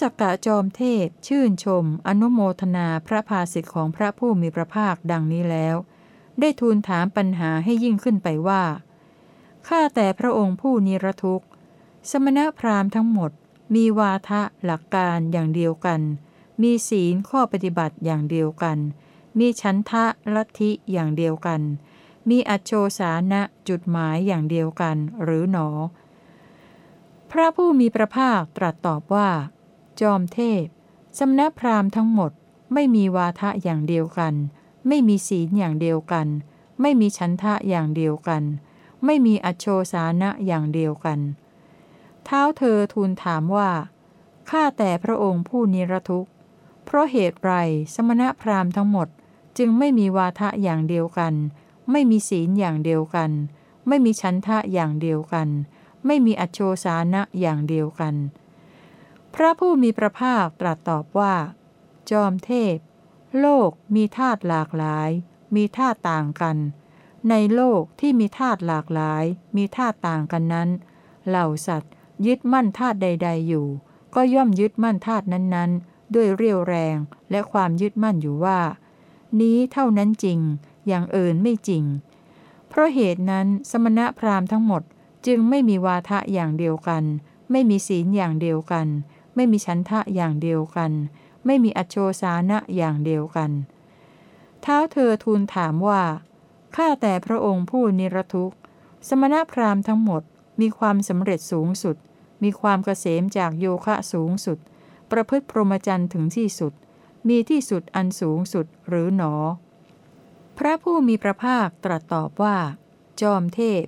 สกกะจอมเทพชื่นชม อนุโมทนาพระภาสิทธิ์ของพระผู้มีพระภาคดังนี้แล้ว ได้ทูลถามปัญหาให้ยิ่งขึ้นไปว่า ข้าแต่พระองค์ผู้นิรทุกข์ สมณพราหมณ์ทั้งหมด มีวาทะหลักการอย่างเดียวกัน มีศีลข้อปฏิบัติอย่างเดียวกัน มีชันทะลัทธิอย่างเดียวกัน มีอัจโชสานะจุดหมายอย่างเดียวกันหรือหนอ พระผู้มีพระภาคตรัสตอบว่า จอมเทพสมณพราหมณ์ทั้งหมด ไม่มีวาทะอย่างเดียวกัน ไม่มีศีลอย่างเดียวกัน ไม่มีชันทะอย่างเดียวกัน ไม่มีอโชสานะอย่างเดียวกัน เท้าเธอทูลถามว่า ข้าแต่พระองค์ผู้นิรทุกข์ เพราะเหตุไรสมณพราหมณ์ทั้งหมดจึงไม่มีวาทะอย่างเดียวกัน ไม่มีศีลอย่างเดียวกัน ไม่มีชันทะอย่างเดียวกัน ไม่มีอโชสานะอย่างเดียวกัน พระผู้มีพระภาคตรัสตอบว่า จอมเทพ โลกมีธาตุหลากหลาย มีธาตุต่างกัน ในโลกที่มีธาตุหลากหลาย มีธาตุต่างกันนั้น เหล่าสัตว์ ยึดมั่นธาตุใด ๆ อยู่ ก็ย่อมยึดมั่นธาตุนั้นๆ ด้วยเรี่ยวแรงและความยึดมั่นอยู่ว่า นี้เท่านั้นจริง อย่างอื่นไม่จริง เพราะเหตุนั้นสมณพราหมณ์ทั้งหมดจึงไม่มีวาทะอย่างเดียวกัน ไม่มีศีลอย่างเดียวกัน ไม่มีฉันทะอย่างเดียวกัน ไม่มีอัจโชสานะอย่างเดียวกัน เท้าเธอทูลถามว่า ข้าแต่พระองค์ผู้นิรทุกข์ สมณพราหมณ์ทั้งหมดมีความสำเร็จสูงสุด มีความเกษมจากโยคะสูงสุด ประพฤติพรหมจรรย์ถึงที่สุด มีที่สุดอันสูงสุดหรือหนอ พระผู้มีพระภาคตรัสตอบว่า จอมเทพ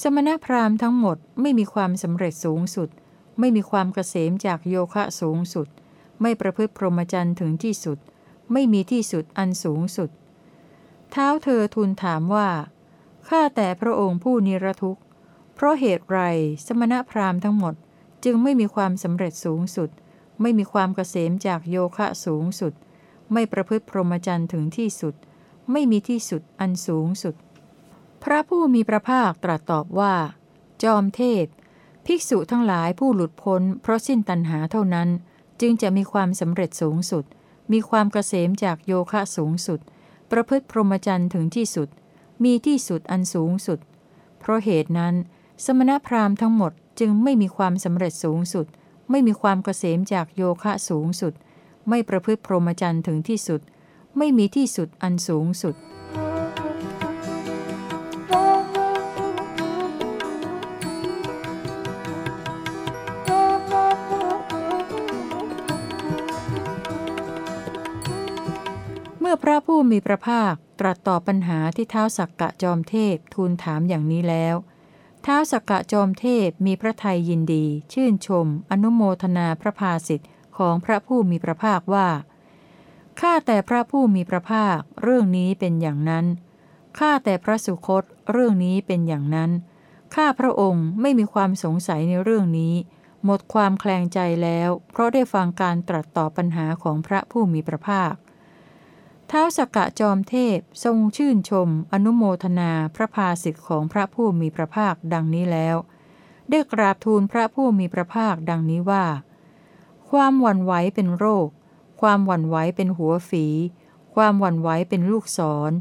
สมณพราหมณ์ทั้งหมดไม่มีความสำเร็จสูงสุด ไม่มีความเกษมจากโยคะสูงสุด ไม่ประพฤติพรหมจรรย์ถึงที่สุด ไม่มีที่สุดอันสูงสุด เท้าเธอทูลถามว่า ข้าแต่พระองค์ผู้นิรทุกข์ เพราะเหตุไรสมณพราหมณ์ทั้งหมดจึงไม่มีความสำเร็จสูงสุด ไม่มีความเกษมจากโยคะสูงสุด ไม่ประพฤติพรหมจรรย์ถึงที่สุด ไม่มีที่สุดอันสูงสุด พระผู้มีพระภาคตรัสตอบว่า จอมเทพ ภิกษุทั้งหลายผู้หลุดพ้น เพราะสิ้นตัณหาเท่านั้น จึงจะมีความสำเร็จสูงสุด มีความเกษมจากโยคะสูงสุด ประพฤติพรหมจรรย์ถึงที่สุด มีที่สุดอันสูงสุด เพราะเหตุนั้น สมณพราหมณ์ทั้งหมดจึงไม่มีความสำเร็จสูงสุด ไม่มีความเกษมจากโยคะสูงสุด ไม่ประพฤติพรหมจรรย์ถึงที่สุด ไม่มีที่สุดอันสูงสุด พระผู้มีพระภาคตรัสตอบปัญหาที่เท้าสักกะจอมเทพทูลถามอย่างนี้แล้วเท้าสักกะจอมเทพมีพระทัยยินดี ชื่นชม อนุโมทนาพระภาสิทธิ์ของพระผู้มีพระภาคว่าข้าแต่พระผู้มีพระภาคเรื่องนี้เป็นอย่างนั้นข้าแต่พระสุคตเรื่องนี้เป็นอย่างนั้นข้าพระองค์ไม่มีความสงสัยในเรื่องนี้ หมดความแคลงใจแล้ว เพราะได้ฟังการตรัสตอบปัญหาของพระผู้มีพระภาค ท้าสกกะจอมเทพทรงชื่นชม อนุโมทนาพระภาสิทธิ์ของพระผู้มีพระภาคดังนี้แล้ว ได้กราบทูลพระผู้มีพระภาคดังนี้ว่า ความหวั่นไหวเป็นโรค ความหวั่นไหวเป็นหัวฝี ความหวั่นไหวเป็นลูกศร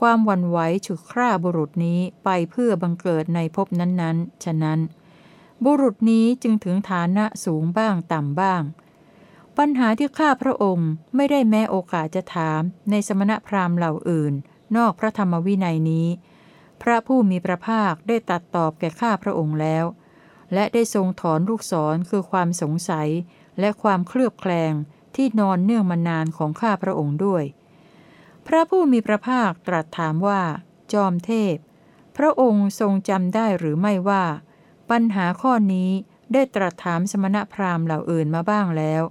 ความหวั่นไหวฉุดคร่าบุรุษนี้ไปเพื่อบังเกิดในภพนั้นๆ ฉะนั้น บุรุษนี้จึงถึงฐานะสูงบ้างต่ำบ้าง ปัญหาที่ข้าพระองค์ไม่ได้แม้โอกาสจะถามในสมณพราหมณ์เหล่าอื่น นอกพระธรรมวินัยนี้ พระผู้มีพระภาคได้ตัดตอบแก่ข้าพระองค์แล้ว และได้ทรงถอนลูกศรคือความสงสัย และความเคลือบแคลงที่นอนเนื่องมานานของข้าพระองค์ด้วย พระผู้มีพระภาคตรัสถามว่า จอมเทพ พระองค์ทรงจำได้หรือไม่ว่า ปัญหาข้อนี้ได้ตรัสถามสมณพราหมณ์เหล่าอื่นมาบ้างแล้ว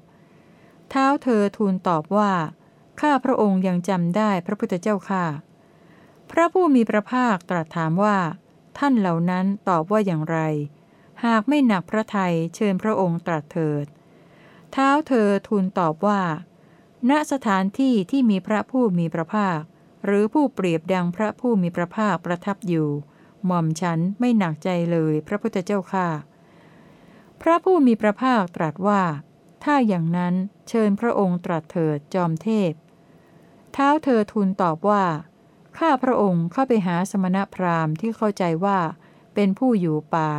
ท้าเธอทูลตอบว่า ข้าพระองค์ยังจำได้พระพุทธเจ้าค่ะ พระผู้มีพระภาคตรัสถามว่า ท่านเหล่านั้นตอบว่าอย่างไร หากไม่หนักพระทัยเชิญพระองค์ตรัสเถิด เท้าเธอทูลตอบว่า ณสถานที่ที่มีพระผู้มีพระภาค หรือผู้เปรียบดังพระผู้มีพระภาคประทับอยู่ หม่อมฉันไม่หนักใจเลยพระพุทธเจ้าค่ะ พระผู้มีพระภาคตรัสว่า ถ้าอย่างนั้นเชิญพระองค์ตรัสเถิดจอมเทพ เท้าเธอทูลตอบว่า ข้าพระองค์เข้าไปหาสมณพราหมณ์ที่เข้าใจว่า เป็นผู้อยู่ป่า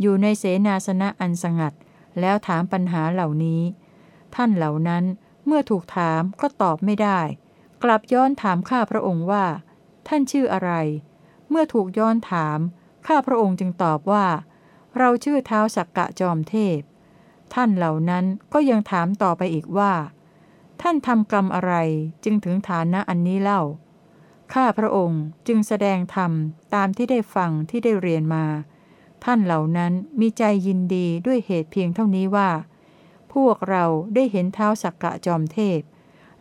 อยู่ในเสนาสนะอันสงัด แล้วถามปัญหาเหล่านี้ ท่านเหล่านั้นเมื่อถูกถามก็ตอบไม่ได้ กลับย้อนถามข้าพระองค์ว่า ท่านชื่ออะไร เมื่อถูกย้อนถาม ข้าพระองค์จึงตอบว่า เราชื่อเท้าสักกะจอมเทพ ท่านเหล่านั้นก็ยังถามต่อไปอีกว่า ท่านทำกรรมอะไรจึงถึงฐานะอันนี้เล่า ข้าพระองค์จึงแสดงธรรมตามที่ได้ฟังที่ได้เรียนมา ท่านเหล่านั้นมีใจยินดีด้วยเหตุเพียงเท่านี้ว่า พวกเราได้เห็นเท้าสักกะจอมเทพ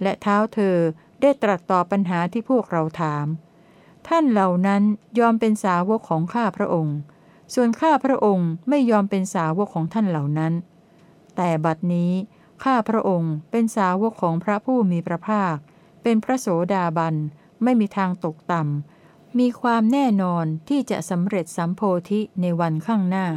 และเท้าเธอได้ตรัสตอบปัญหาที่พวกเราถาม ท่านเหล่านั้นยอมเป็นสาวกของข้าพระองค์ ส่วนข้าพระองค์ไม่ยอมเป็นสาวกของท่านเหล่านั้น แต่บัดนี้ข้าพระองค์เป็นสาวกของพระผู้มีพระภาค เป็นพระโสดาบัน ไม่มีทางตกต่ำ มีความแน่นอนที่จะสำเร็จสัมโพธิในวันข้างหน้า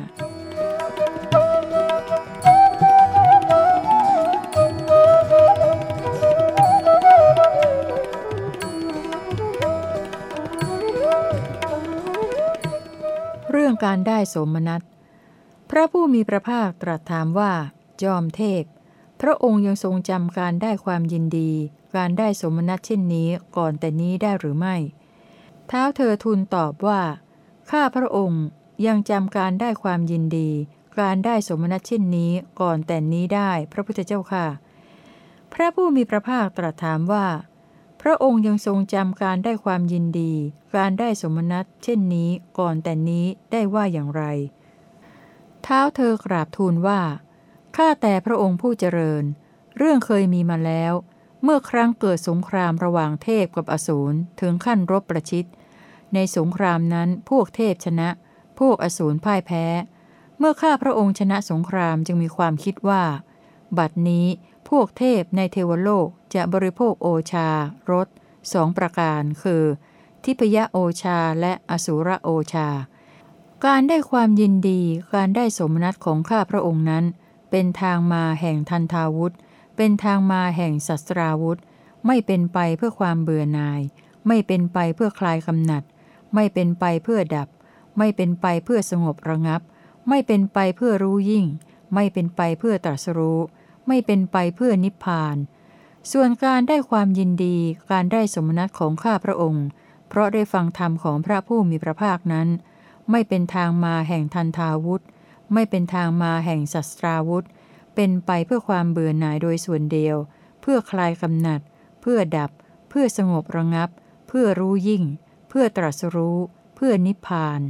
เรื่องการได้สมนัตพระผู้มีพระภาคตรัสถามว่า จอมเทพ พระองค์ยังทรงจำการได้ความยินดี การได้สมนัตเช่นนี้ก่อนแต่นี้ได้หรือไม่เท้าเธอทูลตอบว่า ข้าพระองค์ยังจำการได้ความยินดี การได้สมนัตเช่นนี้ก่อนแต่นี้ได้พระพุทธเจ้าค่ะ พระผู้มีพระภาคตรัสถามว่า พระองค์ยังทรงจำการได้ความยินดี การได้สมนัตเช่นนี้ก่อนแต่นี้ได้ว่าอย่างไร เท้าเธอกราบทูลว่า ข้าแต่พระองค์ผู้เจริญ เรื่องเคยมีมาแล้ว เมื่อครั้งเกิดสงครามระหว่างเทพกับอสูรถึงขั้นรบประชิด ในสงครามนั้นพวกเทพชนะ พวกอสูรพ่ายแพ้ เมื่อข้าพระองค์ชนะสงครามจึงมีความคิดว่า บัดนี้พวกเทพในเทวโลกจะบริโภคโอชารสสองประการคือ ทิพยโอชาและอสูรโอชา การได้ความยินดีการได้สมนัตของข้าพระองค์นั้น เป็นทางมาแห่งทันทาวุธ เป็นทางมาแห่งศัตราวุธ ไม่เป็นไปเพื่อความเบื่อหน่าย ไม่เป็นไปเพื่อคลายกำหนัด ไม่เป็นไปเพื่อดับ ไม่เป็นไปเพื่อสงบระงับ ไม่เป็นไปเพื่อรู้ยิ่ง ไม่เป็นไปเพื่อตรัสรู้ ไม่เป็นไปเพื่อนิพพาน ส่วนการได้ความยินดี การได้สมนัตของข้าพระองค์ เพราะได้ฟังธรรมของพระผู้มีพระภาคนั้น ไม่เป็นทางมาแห่งทันทาวุธ ไม่เป็นทางมาแห่งศัตราวุธ เป็นไปเพื่อความเบื่อหน่ายโดยส่วนเดียว เพื่อคลายกำหนัด เพื่อดับ เพื่อสงบระงับ เพื่อรู้ยิ่ง เพื่อตรัสรู้ เพื่อนิพพาน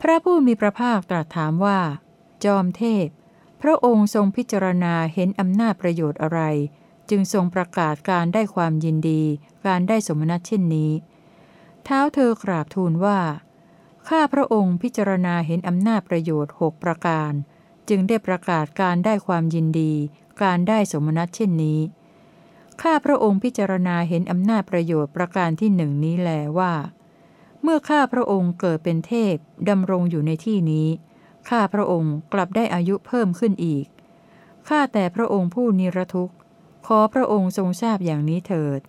พระผู้มีพระภาคตรัสถามว่า จอมเทพ พระองค์ทรงพิจารณาเห็นอำนาจประโยชน์อะไร จึงทรงประกาศการได้ความยินดี การได้สมณัตเช่นนี้ เท้าเธอกราบทูลว่า ข้าพระองค์พิจารณาเห็นอำนาจประโยชน์หกประการ จึงได้ประกาศการได้ความยินดี การได้สมณัตเช่นนี้ ข้าพระองค์พิจารณาเห็นอำนาจประโยชน์ประการที่หนึ่งนี้แลว่า เมื่อข้าพระองค์เกิดเป็นเทพดำรงอยู่ในที่นี้ ข้าพระองค์กลับได้อายุเพิ่มขึ้นอีก ข้าแต่พระองค์ผู้นิรทุกข์ขอพระองค์ทรงทราบอย่างนี้เถิด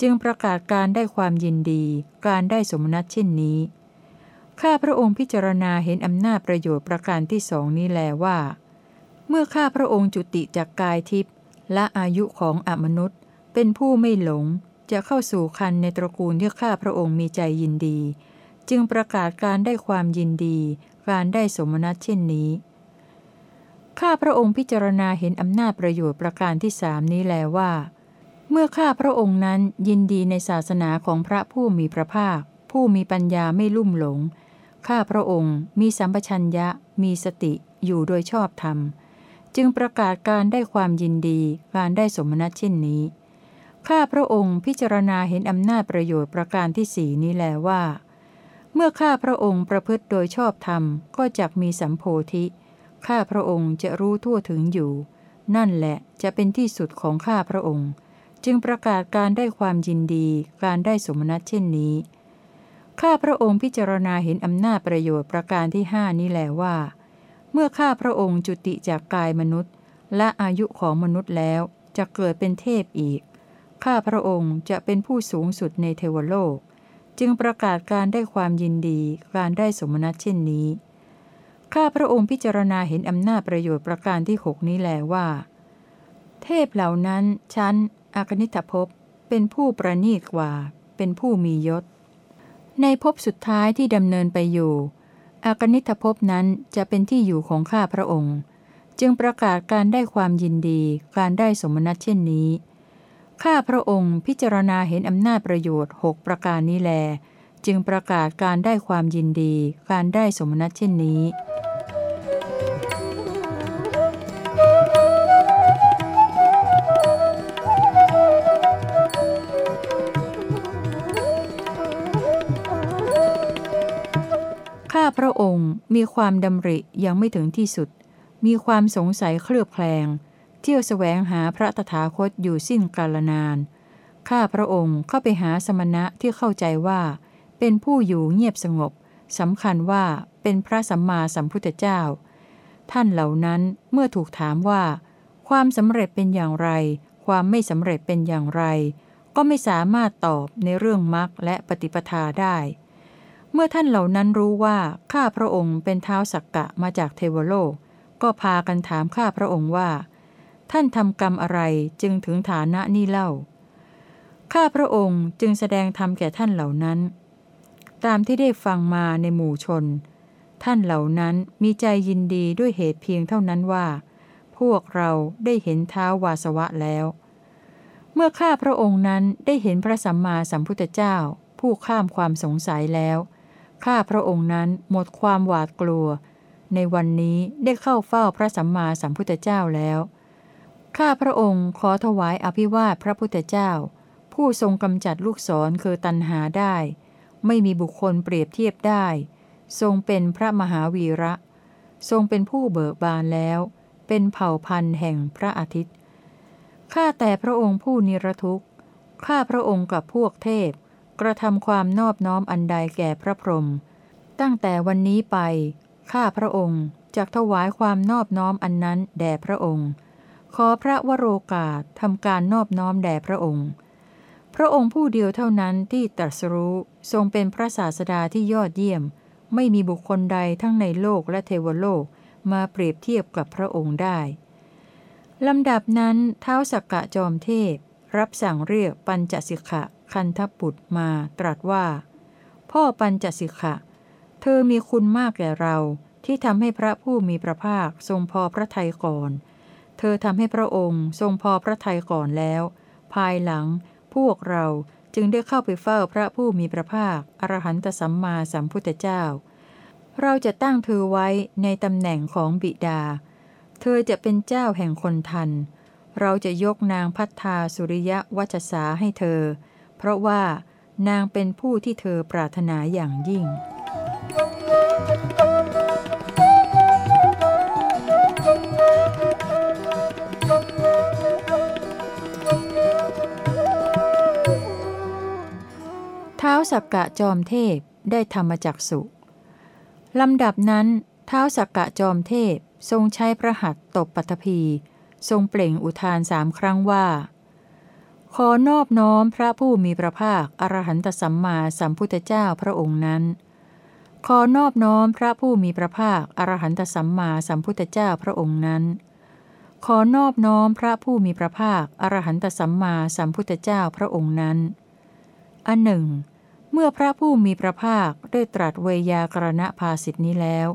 จึงประกาศการได้ความยินดี การได้สมนัตเช่นนี้ ข้าพระองค์พิจารณาเห็นอำนาจประโยชน์ประการที่สองนี้แลว่า เมื่อข้าพระองค์จุติจากกายทิพย์และอายุของอมนุษย์ เป็นผู้ไม่หลงจะเข้าสู่คันในตระกูลที่ข้าพระองค์มีใจยินดี จึงประกาศการได้ความยินดี การได้สมนัตเช่นนี้ ข้าพระองค์พิจารณาเห็นอำนาจประโยชน์ประการที่สามนี้แลว่า เมื่อข้าพระองค์นั้นยินดีในศาสนาของพระผู้มีพระภาค ผู้มีปัญญาไม่ลุ่มหลง ข้าพระองค์มีสัมปชัญญะ มีสติอยู่โดยชอบธรรม จึงประกาศการได้ความยินดี การได้สมนัตเช่นนี้ ข้าพระองค์พิจารณาเห็นอำนาจประโยชน์ประการที่สี่นี้แลว่า เมื่อข้าพระองค์ประพฤติโดยชอบธรรม ก็จักมีสัมโพธิ ข้าพระองค์จะรู้ทั่วถึงอยู่ นั่นแหละจะเป็นที่สุดของข้าพระองค์ จึงประกาศการได้ความยินดี การได้สมนัตเช่นนี้ ข้าพระองค์พิจารณาเห็นอำนาจประโยชน์ประการที่ห้านี้แลว่า เมื่อข้าพระองค์จุติจากกายมนุษย์ และอายุของมนุษย์แล้วจะเกิดเป็นเทพอีก ข้าพระองค์จะเป็นผู้สูงสุดในเทวโลก จึงประกาศการได้ความยินดีการได้สมณัตเช่นนี้ ข้าพระองค์พิจารณาเห็นอำนาจประโยชน์ประการที่หกนี้แลว่า เทพเหล่านั้นชั้นอากนิทภพเป็นผู้ประนีตกว่า เป็นผู้มียศ ในภพสุดท้ายที่ดำเนินไปอยู่อากนิทภพนั้นจะเป็นที่อยู่ของข้าพระองค์ จึงประกาศการได้ความยินดี การได้สมณัตเช่นนี้ ข้าพระองค์พิจารณาเห็นอำนาจประโยชน์หกประการนี้แล จึงประกาศการได้ความยินดี การได้สมณัตเช่นนี้าพระองค์มีความดำริยังไม่ถึงที่สุด มีความสงสัยเคลือบแคลง เที่ยวแสวงหาพระตถาคตอยู่สิ้นกาลนาน ข้าพระองค์เข้าไปหาสมณะที่เข้าใจว่า เป็นผู้อยู่เงียบสงบสำคัญว่าเป็นพระสัมมาสัมพุทธเจ้า ท่านเหล่านั้นเมื่อถูกถามว่า ความสำเร็จเป็นอย่างไร ความไม่สำเร็จเป็นอย่างไร ก็ไม่สามารถตอบในเรื่องมรรคและปฏิปทาได้ เมื่อท่านเหล่านั้นรู้ว่าข้าพระองค์เป็นเท้าสักกะมาจากเทวโลก ก็พากันถามข้าพระองค์ว่า ท่านทำกรรมอะไรจึงถึงฐานะนี้เล่า ข้าพระองค์จึงแสดงธรรมแก่ท่านเหล่านั้น ตามที่ได้ฟังมาในหมู่ชน ท่านเหล่านั้นมีใจยินดีด้วยเหตุเพียงเท่านั้นว่า พวกเราได้เห็นเท้าวาสวะแล้ว เมื่อข้าพระองค์นั้นได้เห็นพระสัมมาสัมพุทธเจ้า ผู้ข้ามความสงสัยแล้ว ข้าพระองค์นั้นหมดความหวาดกลัว ในวันนี้ได้เข้าเฝ้าพระสัมมาสัมพุทธเจ้าแล้วข้าพระองค์ขอถวายอภิวาทพระพุทธเจ้า ผู้ทรงกำจัดลูกศรคือตันหาได้ ไม่มีบุคคลเปรียบเทียบได้ ทรงเป็นพระมหาวีระ ทรงเป็นผู้เบิกบานแล้ว เป็นเผ่าพันธุ์แห่งพระอาทิตย์ข้าแต่พระองค์ผู้นิรทุกข์ข้าพระองค์กับพวกเทพ กระทำความนอบน้อมอันใดแก่พระพรหมตั้งแต่วันนี้ไป ข้าพระองค์จะถวายความนอบน้อมอันนั้นแด่พระองค์ ขอพระวโรกาสทำการนอบน้อมแด่พระองค์ พระองค์ผู้เดียวเท่านั้นที่ตรัสรู้ทรงเป็นพระศาสดาที่ยอดเยี่ยม ไม่มีบุคคลใดทั้งในโลกและเทวโลกมาเปรียบเทียบกับพระองค์ได้ลำดับนั้นเท้าสักกะจอมเทพ รับสั่งเรียกปัญจสิกขะ คันทบุตรมาตรัสว่า พ่อปัญจสิกขะ เธอมีคุณมากแก่เราที่ทำให้พระผู้มีพระภาคทรงพอพระทัยก่อน เธอทำให้พระองค์ทรงพอพระทัยก่อนแล้ว ภายหลังพวกเราจึงได้เข้าไปเฝ้าพระผู้มีพระภาค อรหันตสัมมาสัมพุทธเจ้า เราจะตั้งเธอไว้ในตำแหน่งของบิดา เธอจะเป็นเจ้าแห่งคนทัน เราจะยกนางพัฒนาสุริยะวัชสาให้เธอ เพราะว่านางเป็นผู้ที่เธอปรารถนาอย่างยิ่ง เท้าสักกะจอมเทพได้ธรรมจักสุลำดับนั้น เท้าสักกะจอมเทพทรงใช้พระหัตตบปัตภีทรงเปล่งอุทานสามครั้งว่า ขอนอบน้อมพระผู้มีพระภาค อรหันตสัมมาสัมพุทธเจ้าพระองค์นั้น ขอนอบน้อมพระผู้มีพระภาค อรหันตสัมมาสัมพุทธเจ้าพระองค์นั้น ขอนอบน้อมพระผู้มีพระภาค อรหันตสัมมาสัมพุทธเจ้าพระองค์นั้น อันหนึ่ง เมื่อพระผู้มีพระภาคได้ตรัสเวยากรณภาสิทธินี้แล้ว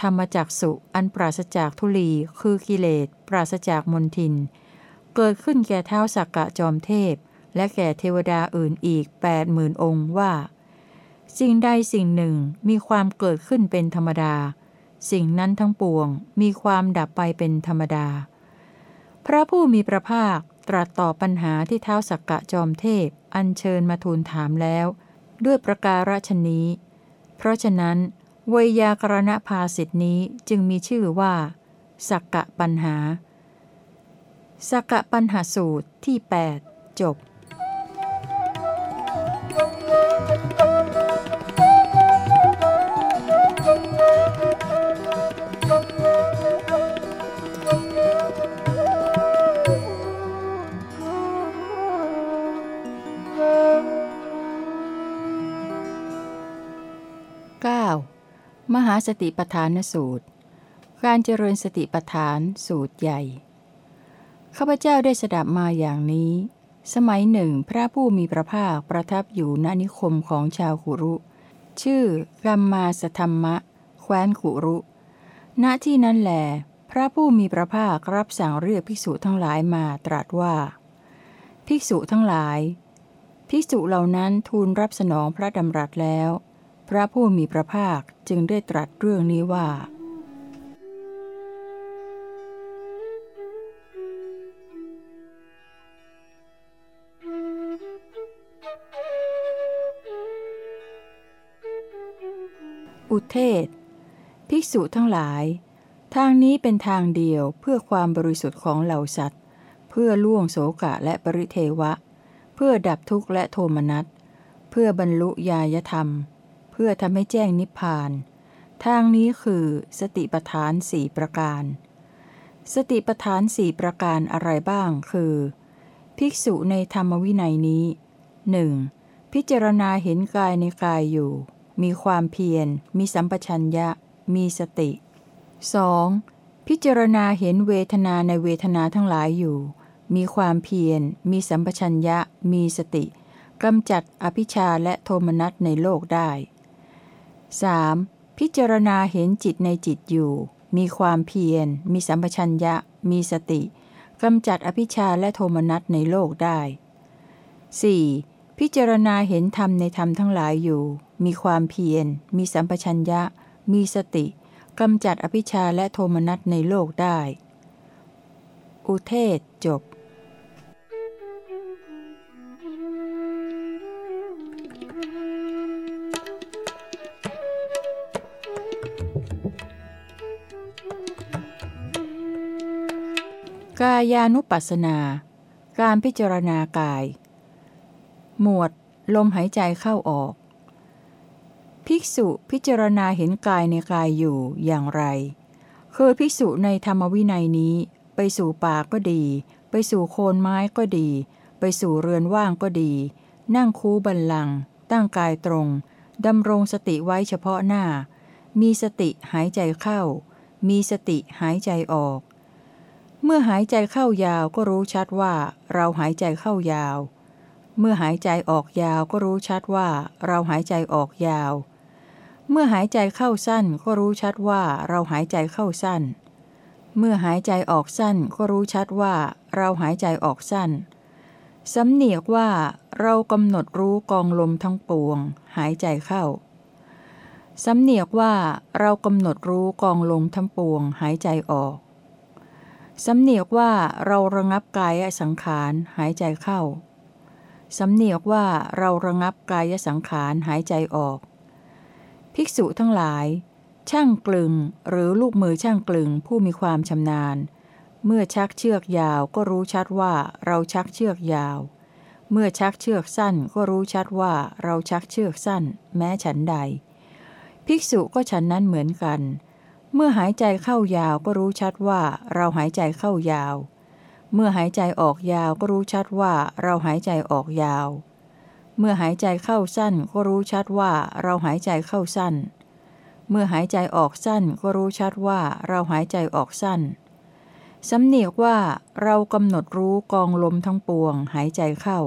ธรรมจักสุอันปราศจากทุลีคือกิเลส ปราศจากมนทิน เกิดขึ้นแก่เท้าสักกะจอมเทพ และแก่เทวดาอื่นอีกแปดหมื่นองค์ว่า สิ่งใดสิ่งหนึ่งมีความเกิดขึ้นเป็นธรรมดา สิ่งนั้นทั้งปวงมีความดับไปเป็นธรรมดา พระผู้มีพระภาคตรัสตอบปัญหาที่เท้าสักกะจอมเทพ อัญเชิญมาทูลถามแล้ว ด้วยประการฉนี้ เพราะฉะนั้นวยากรณภาสิทธินี้จึงมีชื่อว่า สักกะปัญหา สกปัญหาสูตรที่ 8 จบ 9. มหาสติปทานสูตร การเจริญสติปทานสูตรใหญ่ ข้าพเจ้าได้สดับมาอย่างนี้ สมัยหนึ่งพระผู้มีพระภาคประทับอยู่ณนิคมของชาวกุรุ ชื่อกัมมาสธรรมะ แคว้นกุรุ ณที่นั้นแหลพระผู้มีพระภาครับสั่งเรียกภิกษุทั้งหลายมาตรัสว่า ภิกษุทั้งหลาย ภิกษุเหล่านั้นทูลรับสนองพระดำรัสแล้ว พระผู้มีพระภาคจึงได้ตรัสเรื่องนี้ว่า อุเทศ ภิกษุทั้งหลาย ทางนี้เป็นทางเดียวเพื่อความบริสุทธิ์ของเหล่าสัตว์ เพื่อล่วงโสกะและปริเทวะ เพื่อดับทุกข์และโทมนัส เพื่อบรรลุญาญธรรม เพื่อทำให้แจ้งนิพพาน ทางนี้คือสติปทานสี่ประการ สติปทานสี่ประการอะไรบ้างคือ ภิกษุในธรรมวินัยนี้หนึ่งพิจารณาเห็นกายในกายอยู่ มีความเพียร มีสัมปชัญญะ มีสติ 2. พิจารณาเห็นเวทนาในเวทนาทั้งหลายอยู่ มีความเพียร มีสัมปชัญญะ มีสติกำจัดอภิชาและโทมนัสในโลกได้ 3. พิจารณาเห็นจิตในจิตอยู่ มีความเพียร มีสัมปชัญญะ มีสติกำจัดอภิชาและโทมนัสในโลกได้ 4. พิจารณาเห็นธรรมในธรรมทั้งหลายอยู่ มีความเพียร มีสัมปชัญญะ มีสติกำจัดอภิชาและโทมนัสในโลกได้ อุเทศจบ กายานุปัสสนา การพิจารณากาย หมวด ลมหายใจเข้าออก ภิกษุพิจารณาเห็นกายในกายอยู่อย่างไร คือภิกษุในธรรมวินัยนี้ ไปสู่ป่าก็ดี ไปสู่โคนไม้ก็ดี ไปสู่เรือนว่างก็ดี นั่งคูบันลัง ตั้งกายตรง ดำรงสติไว้เฉพาะหน้า มีสติหายใจเข้า มีสติหายใจออก เมื่อหายใจเข้ายาวก็รู้ชัดว่า เราหายใจเข้ายาว เมื่อหายใจออกยาวก็รู้ชัดว่า เราหายใจออกยาว เมื่อหายใจเข้าสั้นก็รู้ชัดว่าเราหายใจเข้าสั้น เมื่อหายใจออกสั้นก็รู้ชัดว่าเราหายใจออกสั้น สำเนียกว่าเรากำหนดรู้กองลมทั้งปวง หายใจเข้า สำเนียกว่าเรากำหนดรู้กองลมทั้งปวง หายใจออก สำเนียกว่าเราระงับกายสังขารหายใจเข้า สำเนียกว่าเราระงับกายสังขารหายใจออก ภิกษุทั้งหลาย ช่างกลึงหรือลูกมือช่างกลึงผู้มีความชำนาญ เมื่อชักเชือกยาวก็รู้ชัดว่าเราชักเชือกยาว เมื่อชักเชือกสั้นก็รู้ชัดว่าเราชักเชือกสั้น แม้ฉันใด ภิกษุก็ฉันนั้นเหมือนกัน เมื่อหายใจเข้ายาวก็รู้ชัดว่าเราหายใจเข้ายาว เมื่อหายใจออกยาวก็รู้ชัดว่าเราหายใจออกยาว เมื่อหายใจเข้าสั้นก็รู้ชัดว่าเราหายใจเข้าสั้น เมื่อหายใจออกสั้นก็รู้ชัดว่าเราหายใจออกสั้น สำเนียกว่าเรากำหนดรู้กองลมทั้งปวง หายใจเข้า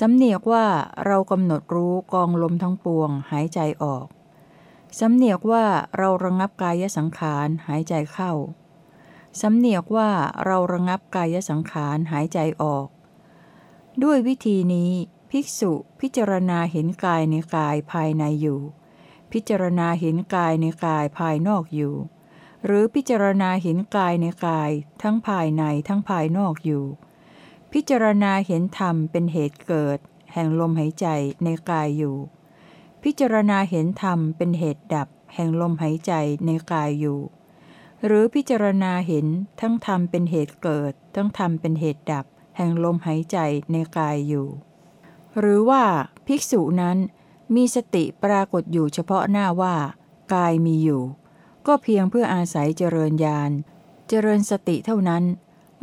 สำเนียกว่าเรากำหนดรู้กองลมทั้งปวง หายใจออก สำเนียกว่าเราระงับกายสังขารหายใจเข้า สำเนียกว่าเราระงับกายสังขารหายใจออก ด้วยวิธีนี้ ภิกษุพิจารณาเห็นกายในกายภายในอยู่ พิจารณาเห็นกายในกายภายนอกอยู่ หรือพิจารณาเห็นกายในกาย ทั้งภายในทั้งภายนอกอยู่ พิจารณาเห็นธรรมเป็นเหตุเกิด แห่งลมหายใจในกายอยู่ พิจารณาเห็นธรรมเป็นเหตุดับ แห่งลมหายใจในกายอยู่ หรือพิจารณาเห็นทั้งธรรมเป็นเหตุเกิด ทั้งธรรมเป็นเหตุดับ แห่งลมหายใจในกายอยู่ หรือว่าภิกษุนั้นมีสติปรากฏอยู่เฉพาะหน้าว่า กายมีอยู่ ก็เพียงเพื่ออาศัยเจริญญาณ เจริญสติเท่านั้น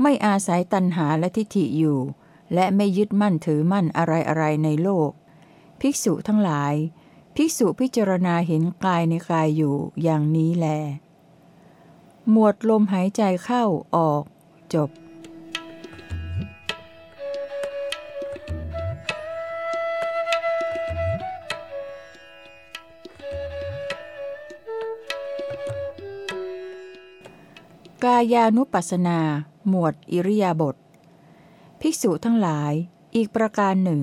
ไม่อาศัยตัณหาและทิฏฐิอยู่ และไม่ยึดมั่นถือมั่นอะไรอะไรในโลก ภิกษุทั้งหลาย ภิกษุพิจารณาเห็นกายในกายอยู่อย่างนี้แล หมวดลมหายใจเข้าออก จบ กายานุปัสนา หมวดอิริยาบถภิกษุทั้งหลาย อีกประการหนึ่ง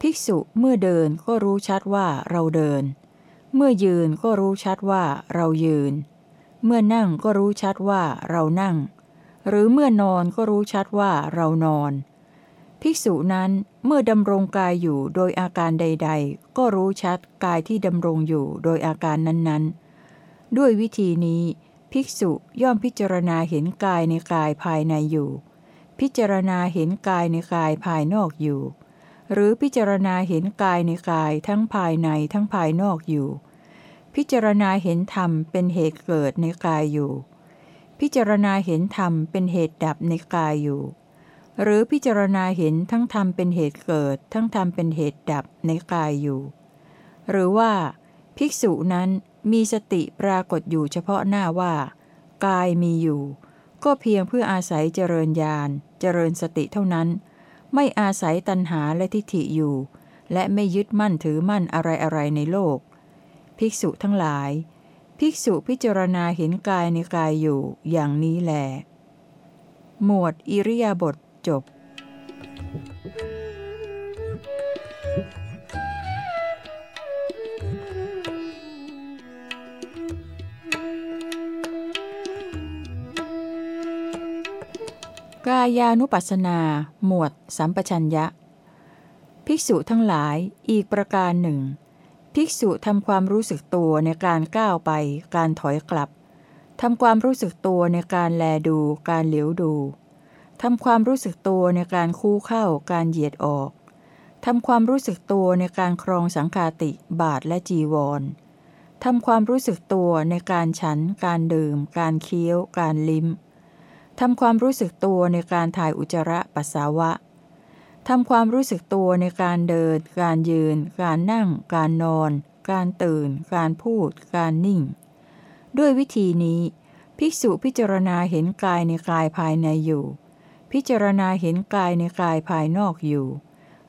ภิกษุเมื่อเดินก็รู้ชัดว่าเราเดิน เมื่อยืนก็รู้ชัดว่าเรายืน เมื่อนั่งก็รู้ชัดว่าเรานั่ง หรือเมื่อนอนก็รู้ชัดว่าเรานอน ภิกษุนั้นเมื่อดำรงกายอยู่โดยอาการใด ๆ ก็รู้ชัดกายที่ดำรงอยู่โดยอาการนั้นๆ ด้วยวิธีนี้ ภิกษุย่อมพิจารณาเห็นกายในกายภายในอยู่ พิจารณาเห็นกายในกายภายนอกอยู่ หรือพิจารณาเห็นกายในกายทั้งภายในทั้งภายนอกอยู่ พิจารณาเห็นธรรมเป็นเหตุเกิดในกายอยู่ พิจารณาเห็นธรรมเป็นเหตุดับในกายอยู่ หรือพิจารณาเห็นทั้งธรรมเป็นเหตุเกิด ทั้งธรรมเป็นเหตุดับในกายอยู่ หรือว่า ภิกษุนั้น มีสติปรากฏอยู่เฉพาะหน้าว่า กายมีอยู่ ก็เพียงเพื่ออาศัยเจริญญาณเจริญสติเท่านั้น ไม่อาศัยตัณหาและทิฏฐิอยู่ และไม่ยึดมั่นถือมั่นอะไรอะไรในโลก ภิกษุทั้งหลาย ภิกษุพิจารณาเห็นกายในกายอยู่อย่างนี้แลหมวดอิริยาบถจบ กายานุปัสสนา หมวด สัมปชัญญะ ภิกษุทั้งหลายอีกประการหนึ่ง ภิกษุทำความรู้สึกตัวในการก้าวไป การถอยกลับทำความรู้สึกตัวในการแลดู การเหลียวดูทำความรู้สึกตัวในการคู่เข้า การเหยียดออกทำความรู้สึกตัวในการครองสังคาติ บาทและจีวรทำความรู้สึกตัวในการฉัน การดื่ม การเคี้ยว การลิ้ม ทำความรู้สึกตัวในการถ่ายอุจจาระปัสสาวะทำความรู้สึกตัวในการเดิน การยืน การนั่ง การนอน การตื่น การพูด การนิ่ง ด้วยวิธีนี้ ภิกษุพิจารณาเห็นกายในกายภายในอยู่ พิจารณาเห็นกายในกายภายนอกอยู่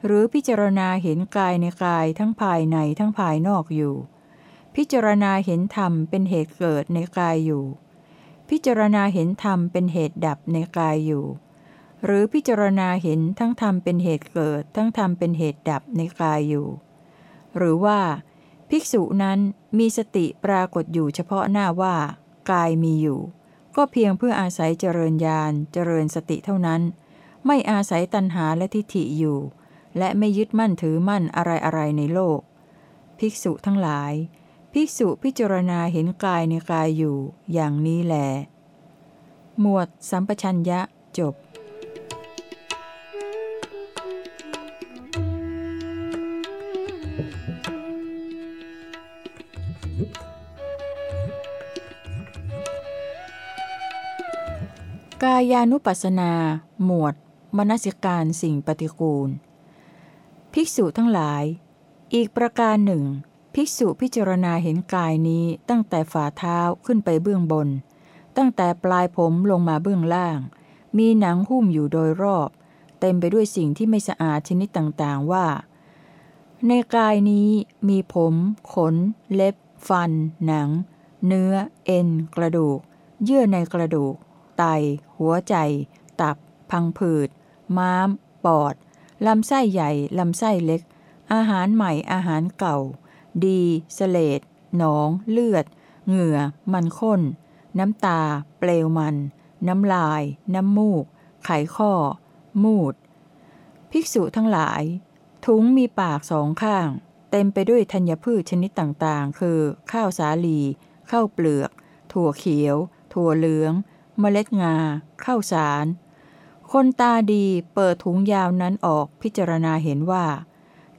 หรือพิจารณาเห็นกายในกายทั้งภายในทั้งภายนอกอยู่ พิจารณาเห็นธรรมเป็นเหตุเกิดในกายอยู่ พิจารณาเห็นธรรมเป็นเหตุดับในกายอยู่ หรือพิจารณาเห็นทั้งธรรมเป็นเหตุเกิด ทั้งธรรมเป็นเหตุดับในกายอยู่ หรือว่า ภิกษุนั้นมีสติปรากฏอยู่เฉพาะหน้าว่า กายมีอยู่ ก็เพียงเพื่ออาศัยเจริญญาณเจริญสติเท่านั้น ไม่อาศัยตัณหาและทิฏฐิอยู่ และไม่ยึดมั่นถือมั่นอะไรอะไรในโลก ภิกษุทั้งหลาย ภิกษุพิจารณาเห็นกายในกายอยู่ อย่างนี้แลหมวดสัมปชัญญะจบกายานุปัสสนา หมวด มนสิการสิ่งปฏิกูล ภิกษุทั้งหลาย อีกประการหนึ่ง ภิกษุพิจารณาเห็นกายนี้ตั้งแต่ฝ่าเท้าขึ้นไปเบื้องบน ตั้งแต่ปลายผมลงมาเบื้องล่าง มีหนังหุ้มอยู่โดยรอบ เต็มไปด้วยสิ่งที่ไม่สะอาดชนิดต่างๆว่า ในกายนี้มีผม ขน เล็บ ฟัน หนัง เนื้อ เอ็น กระดูก เยื่อในกระดูก ไต หัวใจ ตับ พังผืด ม้าม ปอด ลำไส้ใหญ่ ลำไส้เล็ก อาหารใหม่อาหารเก่า ดีสเลดหนอง เลือด เหงื่อ มันข้น น้ำตา เปลวมัน น้ำลาย น้ำมูก ไขข้อ มูด ภิกษุทั้งหลาย ถุงมีปากสองข้าง เต็มไปด้วยธัญพืชชนิดต่างๆ คือ ข้าวสาลี ข้าวเปลือก ถั่วเขียว ถั่วเหลือง เมล็ดงา ข้าวสาร คนตาดีเปิดถุงยาวนั้นออกพิจารณาเห็นว่า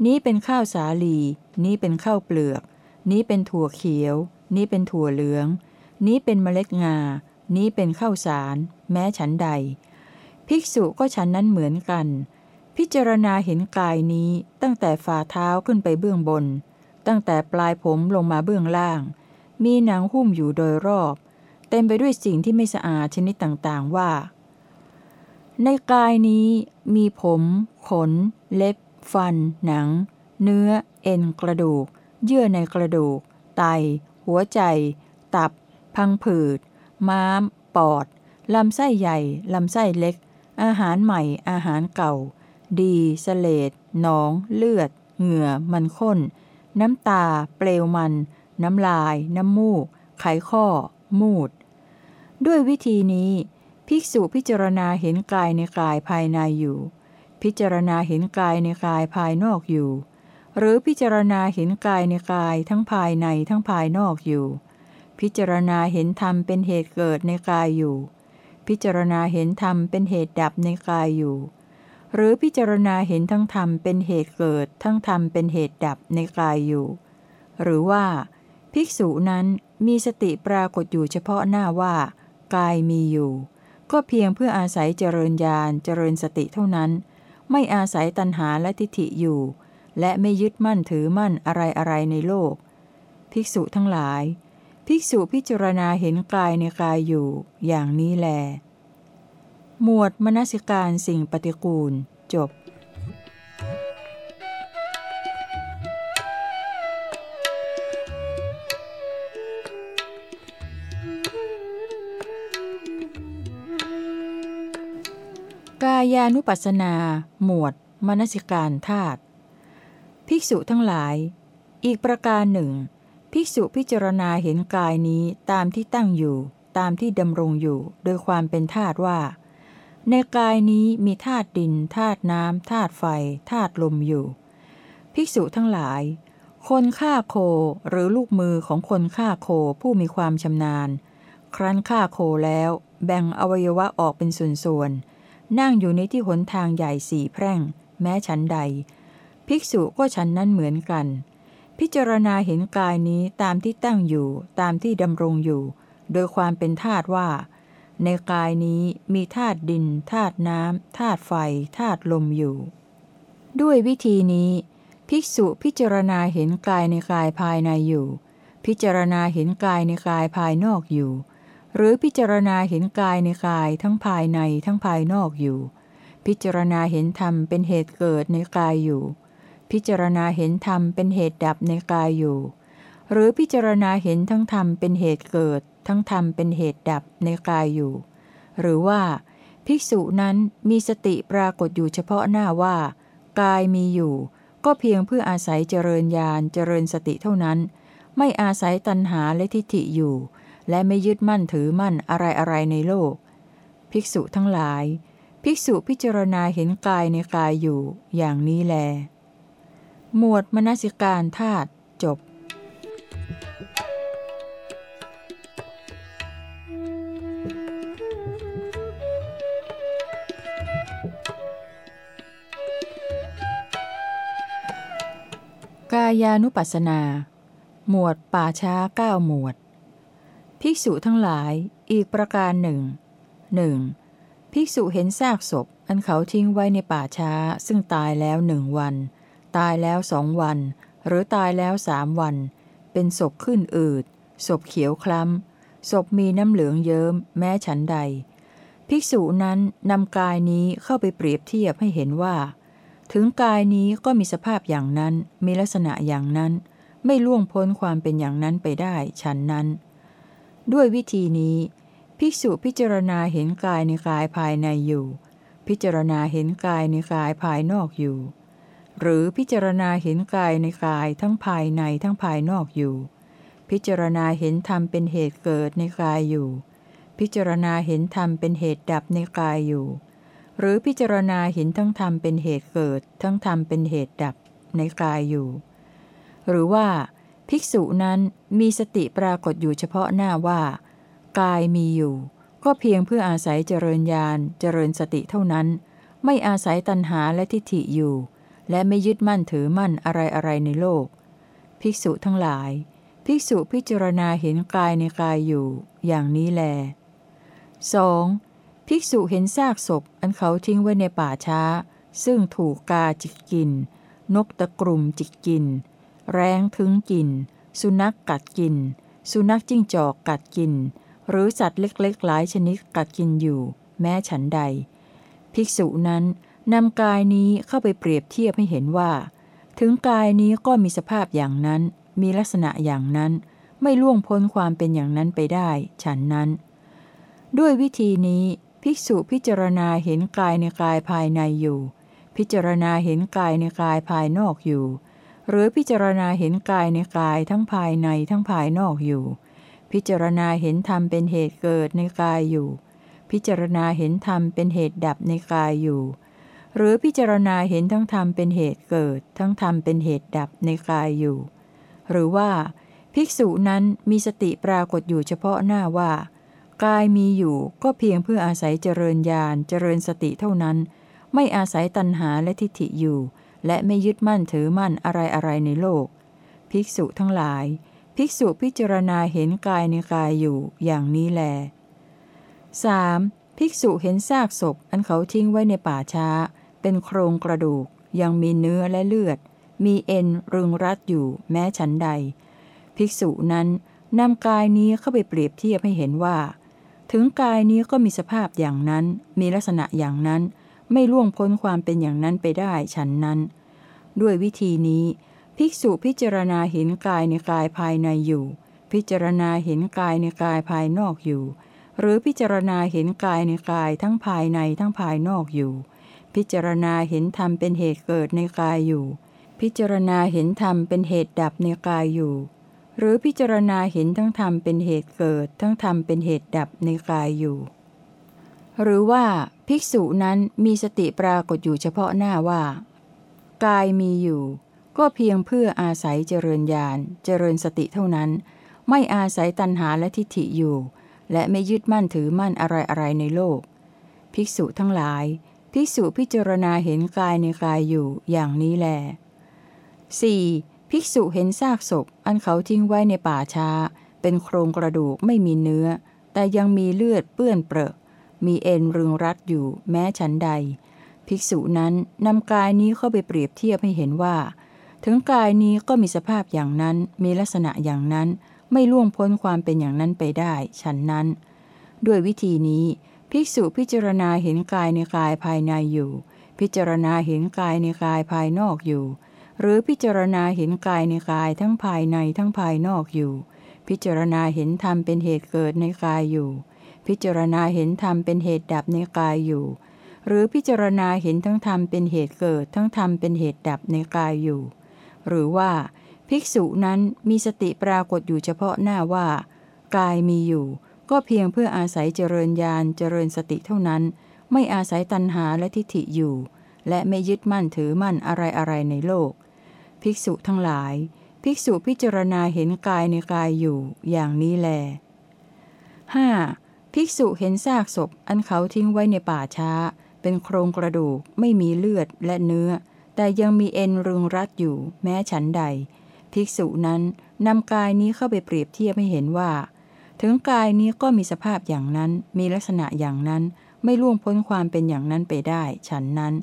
นี้เป็นข้าวสาลี นี้เป็นข้าวเปลือก นี้เป็นถั่วเขียว นี้เป็นถั่วเหลือง นี้เป็นเมล็ดงา นี้เป็นข้าวสาร แม้ฉันใด ภิกษุก็ฉันนั้นเหมือนกัน พิจารณาเห็นกายนี้ตั้งแต่ฝ่าเท้าขึ้นไปเบื้องบน ตั้งแต่ปลายผมลงมาเบื้องล่าง มีหนังหุ้มอยู่โดยรอบ เต็มไปด้วยสิ่งที่ไม่สะอาดชนิดต่างๆว่า ในกายนี้มีผม ขน เล็บ ฟัน หนัง เนื้อ เอ็นกระดูก เยื่อในกระดูก ไต หัวใจ ตับ พังผืด ม้าม ปอด ลำไส้ใหญ่ ลำไส้เล็ก อาหารใหม่ อาหารเก่า ดีสเลดหนอง เลือด เหงื่อ มันข้น น้ำตา เปลวมัน น้ำลาย น้ำมูก ไขข้อ มูด ด้วยวิธีนี้ ภิกษุพิจารณาเห็นกายในกายภายในอยู่ พิจารณาเห็นกายในกายภายนอกอยู่ หรือพิจารณาเห็นกายในกายทั้งภายในทั้งภายนอกอยู่ พิจารณาเห็นธรรมเป็นเหตุเกิดในกายอยู่ พิจารณาเห็นธรรมเป็นเหตุดับในกายอยู่ หรือพิจารณาเห็นทั้งธรรมเป็นเหตุเกิด ทั้งธรรมเป็นเหตุดับในกายอยู่ หรือว่า ภิกษุนั้นมีสติปรากฏอยู่เฉพาะหน้าว่า กายมีอยู่ ก็เพียงเพื่ออาศัยเจริญญาณเจริญสติเท่านั้น ไม่อาศัยตัณหาและทิฏฐิอยู่ และไม่ยึดมั่นถือมั่นอะไรอะไรในโลก ภิกษุทั้งหลาย ภิกษุพิจารณาเห็นกายในกายอยู่ อย่างนี้แล หมวดมนสิการสิ่งปฏิกูล จบกายานุปัสสนา หมวด มนสิการธาตุ ภิกษุทั้งหลาย อีกประการหนึ่ง ภิกษุพิจารณาเห็นกายนี้ตามที่ตั้งอยู่ ตามที่ดำรงอยู่ โดยความเป็นธาตุว่า ในกายนี้มีธาตุดินธาตุน้ำธาตุไฟธาตุลมอยู่ ภิกษุทั้งหลาย คนฆ่าโคหรือลูกมือของคนฆ่าโคผู้มีความชำนาญ ครั้นฆ่าโคแล้ว แบ่งอวัยวะออกเป็นส่วนๆนั่งอยู่ในที่หนทางใหญ่สี่แพร่ง แม้ชั้นใด ภิกษุก็ฉันนั้นเหมือนกัน พิจารณาเห็นกายนี้ตามที่ตั้งอยู่ตามที่ดำรงอยู่ โดยความเป็นธาตุว่า ในกายนี้มีธาตุดินธาตุน้ำธาตุไฟธาตุลมอยู่ ด้วยวิธีนี้ ภิกษุพิจารณาเห็นกายในกายภายในอยู่ พิจารณาเห็นกายในกายภายนอกอยู่ หรือพิจารณาเห็นกายในกายทั้งภายในทั้งภายนอกอยู่ พิจารณาเห็นธรรมเป็นเหตุเกิดในกายอยู่ พิจารณาเห็นธรรมเป็นเหตุดับในกายอยู่ หรือพิจารณาเห็นทั้งธรรมเป็นเหตุเกิด ทั้งธรรมเป็นเหตุดับในกายอยู่ หรือว่า ภิกษุนั้นมีสติปรากฏอยู่เฉพาะหน้าว่า กายมีอยู่ ก็เพียงเพื่ออาศัยเจริญญาณเจริญสติเท่านั้น ไม่อาศัยตัณหาและทิฏฐิอยู่ และไม่ยึดมั่นถือมั่นอะไรอะไรในโลก ภิกษุทั้งหลาย ภิกษุพิจารณาเห็นกายในกายอยู่ อย่างนี้แล หมวดมนสิการธาตุจบกายานุปัสสนา หมวดป่าช้าเก้าหมวด ภิกษุทั้งหลายอีกประการหนึ่งหนึ่งภิกษุเห็นซากศพอันเขาทิ้งไว้ในป่าช้าซึ่งตายแล้วหนึ่งวัน ตายแล้วสองวัน หรือตายแล้วสามวัน เป็นศพขึ้นอืดศพเขียวคล้ำศพมีน้ำเหลืองเยิ้ม แม้ฉันใด ภิกษุนั้นนำกายนี้เข้าไปเปรียบเทียบให้เห็นว่า ถึงกายนี้ก็มีสภาพอย่างนั้น มีลักษณะอย่างนั้น ไม่ล่วงพ้นความเป็นอย่างนั้นไปได้ฉันนั้น ด้วยวิธีนี้ ภิกษุพิจารณาเห็นกายในกายภายในอยู่ พิจารณาเห็นกายในกายภายนอกอยู่ หรือพิจารณาเห็นกายในกายทั้งภายในทั้งภายนอกอยู่ พิจารณาเห็นธรรมเป็นเหตุเกิดในกายอยู่ พิจารณาเห็นธรรมเป็นเหตุดับในกายอยู่ หรือพิจารณาเห็นทั้งธรรมเป็นเหตุเกิด ทั้งธรรมเป็นเหตุดับในกายอยู่ หรือว่า ภิกษุนั้นมีสติปรากฏอยู่เฉพาะหน้าว่า กายมีอยู่ ก็เพียงเพื่ออาศัยเจริญญาณเจริญสติเท่านั้น ไม่อาศัยตัณหาและทิฏฐิอยู่ และไม่ยึดมั่นถือมั่นอะไรอะไรในโลก ภิกษุทั้งหลาย ภิกษุพิจารณาเห็นกายในกายอยู่ อย่างนี้แล 2. ภิกษุเห็นซากศพอันเขาทิ้งไว้ในป่าช้า ซึ่งถูกกาจิกกิน นกตะกลุ่มจิกกิน แรงถึงกิน สุนัขกกัดกิน สุนัขจิ้งจอกกัดกิน หรือสัตว์เล็กๆหลายชนิดกัดกินอยู่ แม้ฉันใด ภิกษุนั้น นำกายนี้เข้าไปเปรียบเทียบให้เห็นว่า ถึงกายนี้ก็มีสภาพอย่างนั้น มีลักษณะอย่างนั้น ไม่ล่วงพ้นความเป็นอย่างนั้นไปได้ ฉันนั้น ด้วยวิธีนี้ ภิกษุพิจารณาเห็นกายในกายภายในอยู่ พิจารณาเห็นกายในกายภายนอกอยู่ หรือพิจารณาเห็นกายในกายทั้งภายในทั้งภายนอกอยู่ พิจารณาเห็นธรรมเป็นเหตุเกิดในกายอยู่ พิจารณาเห็นธรรมเป็นเหตุดับในกายอยู่ หรือพิจารณาเห็นทั้งธรรมเป็นเหตุเกิด ทั้งธรรมเป็นเหตุดับในกายอยู่ หรือว่า ภิกษุนั้นมีสติปรากฏอยู่เฉพาะหน้าว่า กายมีอยู่ก็เพียงเพื่ออาศัยเจริญญาณเจริญสติเท่านั้น ไม่อาศัยตัณหาและทิฏฐิอยู่ และไม่ยึดมั่นถือมั่นอะไรอะไรในโลก ภิกษุทั้งหลาย ภิกษุพิจารณาเห็นกายในกายอยู่อย่างนี้แล 3. ภิกษุเห็นซากศพอันเขาทิ้งไว้ในป่าช้า เป็นโครงกระดูก ยังมีเนื้อและเลือด มีเอ็นรึงรัดอยู่แม้ฉันใด ภิกษุนั้นนำกายนี้เข้าไปเปรียบเทียบให้เห็นว่า ถึงกายนี้ก็มีสภาพอย่างนั้น มีลักษณะอย่างนั้น ไม่ล่วงพ้นความเป็นอย่างนั้นไปได้ฉันนั้น ด้วยวิธีนี้ ภิกษุพิจารณาเห็นกายในกายภายในอยู่ พิจารณาเห็นกายในกายภายนอกอยู่ หรือพิจารณาเห็นกายในกายทั้งภายในทั้งภายนอกอยู่ พิจารณาเห็นธรรมเป็นเหตุเกิดในกายอยู่ พิจารณาเห็นธรรมเป็นเหตุดับในกายอยู่ หรือพิจารณาเห็นทั้งธรรมเป็นเหตุเกิด ทั้งธรรมเป็นเหตุดับในกายอยู่ หรือว่าภิกษุนั้นมีสติปรากฏอยู่เฉพาะหน้าว่า กายมีอยู่ ก็เพียงเพื่ออาศัยเจริญญาณเจริญสติเท่านั้น ไม่อาศัยตัณหาและทิฏฐิอยู่ และไม่ยึดมั่นถือมั่นอะไรอะไรในโลก ภิกษุทั้งหลาย ภิกษุพิจารณาเห็นกายในกายอยู่อย่างนี้แล 4. ภิกษุเห็นซากศพ อันเขาทิ้งไว้ในป่าช้า เป็นโครงกระดูกไม่มีเนื้อ แต่ยังมีเลือดเปื้อนเปรอะ มีเอ็นรึงรัดอยู่แม้ฉันใด ภิกษุนั้นนำกายนี้เข้าไปเปรียบเทียบให้เห็นว่า ถึงกายนี้ก็มีสภาพอย่างนั้น มีลักษณะอย่างนั้น ไม่ล่วงพ้นความเป็นอย่างนั้นไปได้ ฉันนั้น ด้วยวิธีนี้ ภิกษุพิจารณาเห็นกายในกายภายในอยู่ พิจารณาเห็นกายในกายภายนอกอยู่ หรือพิจารณาเห็นกายในกายทั้งภายในทั้งภายนอกอยู่ พิจารณาเห็นธรรมเป็นเหตุเกิดในกายอยู่ พิจารณาเห็นธรรมเป็นเหตุดับในกายอยู่ หรือพิจารณาเห็นทั้งธรรมเป็นเหตุเกิด ทั้งธรรมเป็นเหตุดับในกายอยู่ หรือว่า ภิกษุนั้นมีสติปรากฏอยู่เฉพาะหน้าว่า กายมีอยู่ ก็เพียงเพื่ออาศัยเจริญญาณเจริญสติเท่านั้น ไม่อาศัยตัณหาและทิฏฐิอยู่ และไม่ยึดมั่นถือมั่นอะไรอะไรในโลก ภิกษุทั้งหลาย ภิกษุพิจารณาเห็นกายในกายอยู่ อย่างนี้แล 5. ภิกษุเห็นซากศพอันเขาทิ้งไว้ในป่าช้า เป็นโครงกระดูกไม่มีเลือดและเนื้อ แต่ยังมีเอ็นรึงรัดอยู่ แม้ฉันใด ภิกษุนั้นนำกายนี้เข้าไปเปรียบเทียบให้เห็นว่า ถึงกายนี้ก็มีสภาพอย่างนั้น มีลักษณะอย่างนั้น ไม่ล่วงพ้นความเป็นอย่างนั้นไปได้ฉันนั้น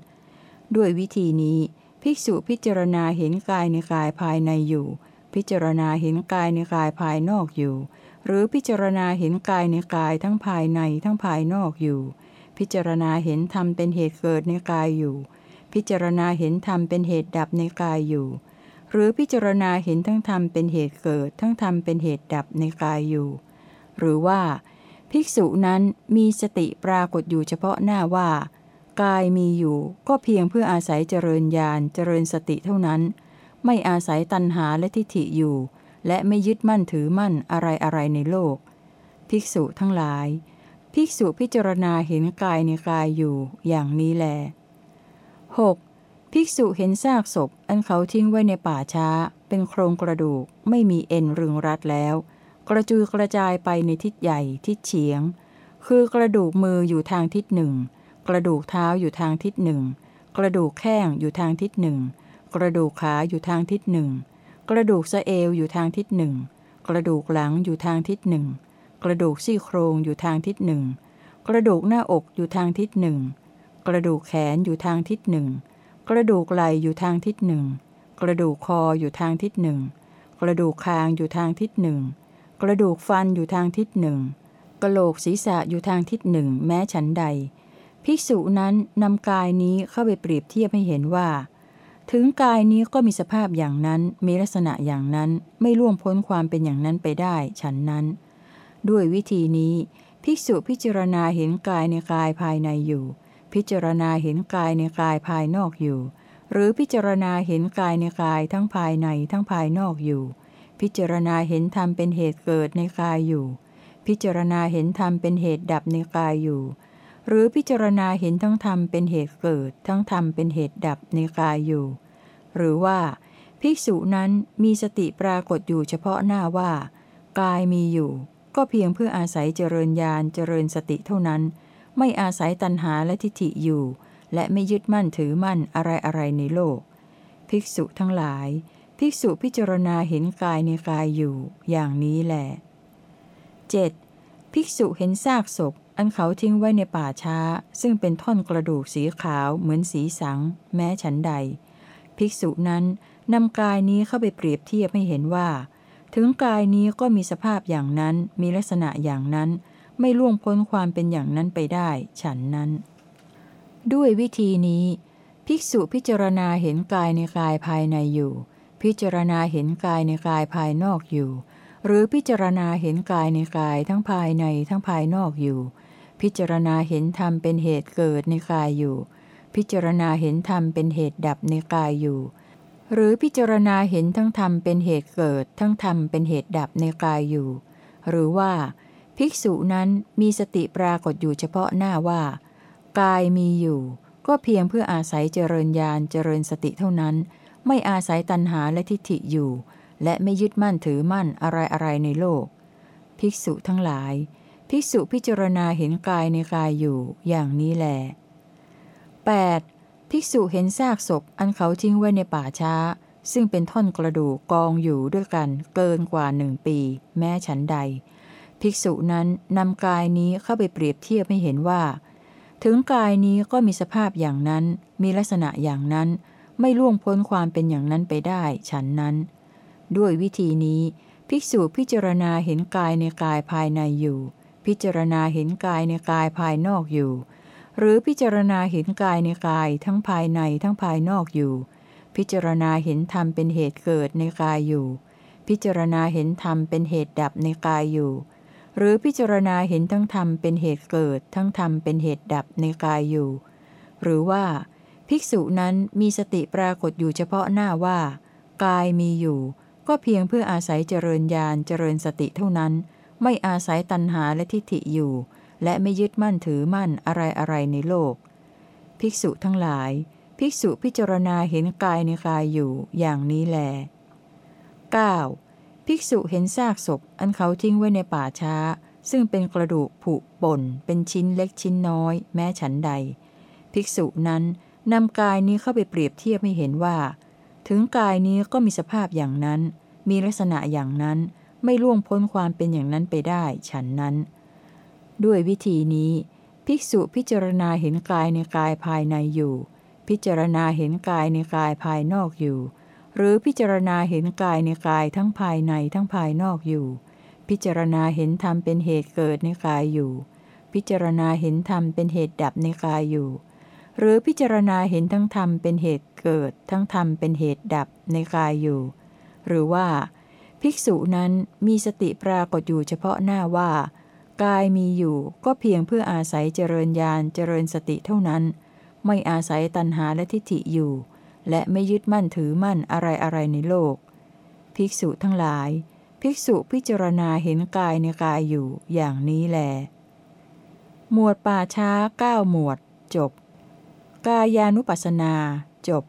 ด้วยวิธีนี้ ภิกษุพิจารณาเห็นกายในกายภายในอยู่ พิจารณาเห็นกายในกายภายนอกอยู่ หรือพิจารณาเห็นกายในกายทั้งภายในทั้งภายนอกอยู่ พิจารณาเห็นธรรมเป็นเหตุเกิดในกายอยู่ พิจารณาเห็นธรรมเป็นเหตุดับในกายอยู่ หรือพิจารณาเห็นทั้งธรรมเป็นเหตุเกิด ทั้งธรรมเป็นเหตุดับในกายอยู่ หรือว่า ภิกษุนั้นมีสติปรากฏอยู่เฉพาะหน้าว่า กายมีอยู่ก็เพียงเพื่ออาศัยเจริญญาณเจริญสติเท่านั้น ไม่อาศัยตัณหาและทิฏฐิอยู่ และไม่ยึดมั่นถือมั่นอะไรอะไรในโลก ภิกษุทั้งหลาย ภิกษุพิจารณาเห็นกายในกายอยู่อย่างนี้แล 6. ภิกษุเห็นซากศพอันเขาทิ้งไว้ในป่าช้า เป็นโครงกระดูกไม่มีเอ็นรึงรัดแล้ว กระจุยกระจายไปในทิศใหญ่ทิศเฉียง คือกระดูกมืออยู่ทางทิศหนึ่ง กระดูกเท้าอยู่ทางทิศหนึ่ง กระดูกแข้งอยู่ทางทิศหนึ่ง กระดูกขาอยู่ทางทิศหนึ่ง กระดูกสะเอวอยู่ทางทิศหนึ่ง กระดูกหลังอยู่ทางทิศหนึ่ง กระดูกซี่โครงอยู่ทางทิศหนึ่ง กระดูกหน้าอกอยู่ทางทิศหนึ่ง กระดูกแขนอยู่ทางทิศหนึ่ง กระดูกไหล่อยู่ทางทิศหนึ่งกกระดูกคออยู่ทางทิศหนึ่ง กระดูกคางอยู่ทางทิศหนึ่ง กระดูกฟันอยู่ทางทิศหนึ่งกระโหลกศีรษะอยู่ทางทิศหนึ่งแม้ฉันใด ภิกษุนั้นนำกายนี้เข้าไปเปรียบเทียบให้เห็นว่า ถึงกายนี้ก็มีสภาพอย่างนั้นมีลักษณะอย่างนั้นไม่ล่วงพ้นความเป็นอย่างนั้นไปได้ฉันนั้น ด้วยวิธีนี้ภิกษุพิจารณาเห็นกายในกายภายในอยู่ พิจารณาเห็นกายในกายภายนอกอยู่ หรือพิจารณาเห็นกายในกายทั้งภายในทั้งภายนอกอยู่ พิจารณาเห็นธรรมเป็นเหตุเกิดในกายอยู่ พิจารณาเห็นธรรมเป็นเหตุดับในกายอยู่ หรือพิจารณาเห็นทั้งธรรมเป็นเหตุเกิด ทั้งธรรมเป็นเหตุดับในกายอยู่ หรือว่า ภิกษุนั้นมีสติปรากฏอยู่เฉพาะหน้าว่า กายมีอยู่ ก็เพียงเพื่ออาศัยเจริญญาณเจริญสติเท่านั้น ไม่อาศัยตัณหาและทิฏฐิอยู่ และไม่ยึดมั่นถือมั่นอะไรอะไรในโลก ภิกษุทั้งหลาย ภิกษุพิจารณาเห็นกายในกายอยู่อย่างนี้แหละ 7. ภิกษุเห็นซากศพ อันเขาทิ้งไว้ในป่าช้า ซึ่งเป็นท่อนกระดูกสีขาวเหมือนสีสัง แม้ฉันใด ภิกษุนั้นนำกายนี้เข้าไปเปรียบเทียบให้เห็นว่า ถึงกายนี้ก็มีสภาพอย่างนั้นมีลักษณะอย่างนั้น ไม่ล่วงพ้นความเป็นอย่างนั้นไปได้ ฉันนั้น ด้วยวิธีนี้ ภิกษุพิจารณาเห็นกายในกายภายในอยู่ พิจารณาเห็นกายในกายภายนอกอยู่ หรือพิจารณาเห็นกายในกายทั้งภายในทั้งภายนอกอยู่ พิจารณาเห็นธรรมเป็นเหตุเกิดในกายอยู่ พิจารณาเห็นธรรมเป็นเหตุดับในกายอยู่ หรือพิจารณาเห็นทั้งธรรมเป็นเหตุเกิด ทั้งธรรมเป็นเหตุดับในกายอยู่ หรือว่า ภิกษุนั้นมีสติปรากฏอยู่เฉพาะหน้าว่า กายมีอยู่ ก็เพียงเพื่ออาศัยเจริญญาณเจริญสติเท่านั้น ไม่อาศัยตัณหาและทิฏฐิอยู่ และไม่ยึดมั่นถือมั่นอะไรอะไรในโลก ภิกษุทั้งหลาย ภิกษุพิจารณาเห็นกายในกายอยู่อย่างนี้แหล 8. ภิกษุเห็นซากศพอันเขาทิ้งไว้ในป่าช้า ซึ่งเป็นท่อนกระดูกกองอยู่ด้วยกันเกินกว่าหนึ่งปี แม้ฉันใด ภิกษุนั้นนำกายนี้เข้าไปเปรียบเทียบให้เห็นว่า ถึงกายนี้ก็มีสภาพอย่างนั้น มีลักษณะอย่างนั้น ไม่ล่วงพ้นความเป็นอย่างนั้นไปได้ ฉันนั้น ด้วยวิธีนี้ ภิกษุพิจารณาเห็นกายในกายภายในอยู่ พิจารณาเห็นกายในกายภายนอกอยู่ หรือพิจารณาเห็นกายในกายทั้งภายในทั้งภายนอกอยู่ พิจารณาเห็นธรรมเป็นเหตุเกิดในกายอยู่ พิจารณาเห็นธรรมเป็นเหตุดับในกายอยู่ หรือพิจารณาเห็นทั้งธรรมเป็นเหตุเกิด ทั้งธรรมเป็นเหตุดับในกายอยู่ หรือว่า ภิกษุนั้นมีสติปรากฏอยู่เฉพาะหน้าว่า กายมีอยู่ ก็เพียงเพื่ออาศัยเจริญญาณเจริญสติเท่านั้น ไม่อาศัยตัณหาและทิฏฐิอยู่ และไม่ยึดมั่นถือมั่นอะไรอะไรในโลก ภิกษุทั้งหลาย ภิกษุพิจารณาเห็นกายในกายอยู่อย่างนี้แล 9. ภิกษุเห็นซากศพอันเขาทิ้งไว้ในป่าช้า ซึ่งเป็นกระดูกผุป่นเป็นชิ้นเล็กชิ้นน้อย แม้ฉันใด ภิกษุนั้น นำกายนี้เข้าไปเปรียบเทียบให้เห็นว่า ถึงกายนี้ก็มีสภาพอย่างนั้น มีลักษณะอย่างนั้น ไม่ล่วงพ้นความเป็นอย่างนั้นไปได้ ฉันนั้น ด้วยวิธีนี้ ภิกษุพิจารณาเห็นกายในกายภายในอยู่ พิจารณาเห็นกายในกายภายนอกอยู่ หรือพิจารณาเห็นกายในกายทั้งภายในทั้งภายนอกอยู่ พิจารณาเห็นธรรมเป็นเหตุเกิดในกายอยู่ พิจารณาเห็นธรรมเป็นเหตุดับในกายอยู่ หรือพิจารณาเห็นทั้งธรรมเป็นเหตุเกิด ทั้งธรรมเป็นเหตุดับในกายอยู่ หรือว่า ภิกษุนั้นมีสติปรากฏอยู่เฉพาะหน้าว่า กายมีอยู่ก็เพียงเพื่ออาศัยเจริญญาณเจริญสติเท่านั้น ไม่อาศัยตัณหาและทิฏฐิอยู่ และไม่ยึดมั่นถือมั่นอะไรอะไรในโลก ภิกษุทั้งหลาย ภิกษุพิจารณาเห็นกายในกายอยู่อย่างนี้แล หมวดป่าช้าเก้าหมวดจบ กายานุปัสนาจบ